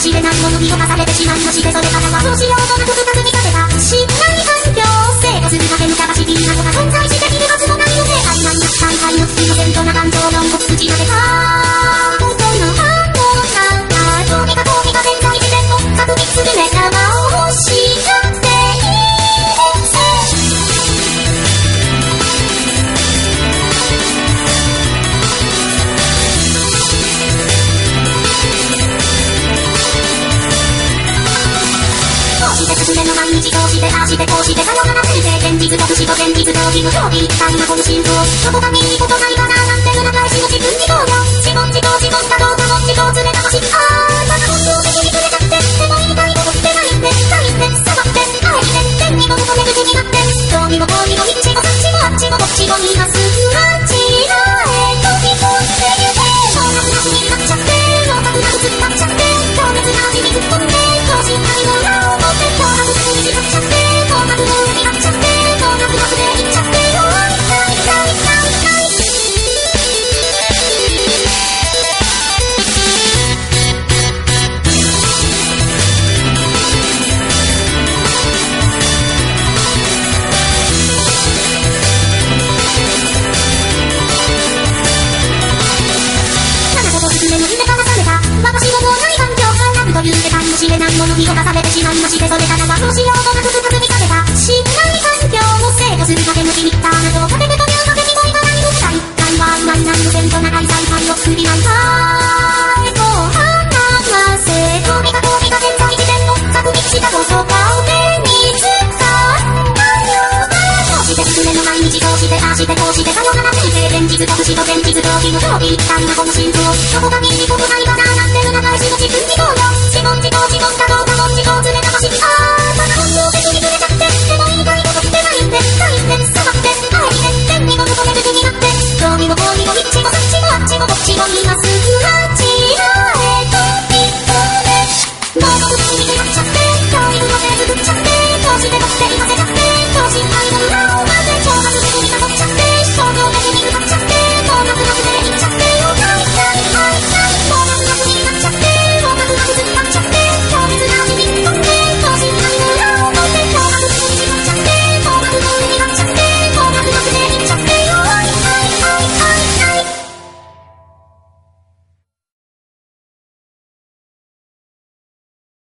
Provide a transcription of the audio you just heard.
知れなものにされてしまいましてそれからはどうしようとなくかく見立てたしっかり環境生活にかけるしてああしてこうしてさよならついて現実と不死と現実同日無興日単なこの心臓どこかにいいことないかななんて裏返しの自分に考慮自問自答自問だろう他問自答詰めたましああただ本能的にくれちゃってでも言いたいことってないんでサいンでさばってあえて天にも求め口になってどうにもこうにもひっちこさっちもあっちもこっちもいます間違えときこって言うて正なしなっちゃってああしてこうしてさよなら人現実と不死と前日同期の勝利一体のこの心臓どこかに見己ないがななんて裏返しの自分自動よ自問自答自問自答自問自答詰めた走りああまだ本能的に触れちゃってでも言いたいことしてないんでないんでさってあえて天にも無個性になって興味も興味も一もさっちもあっちもこっちも見ます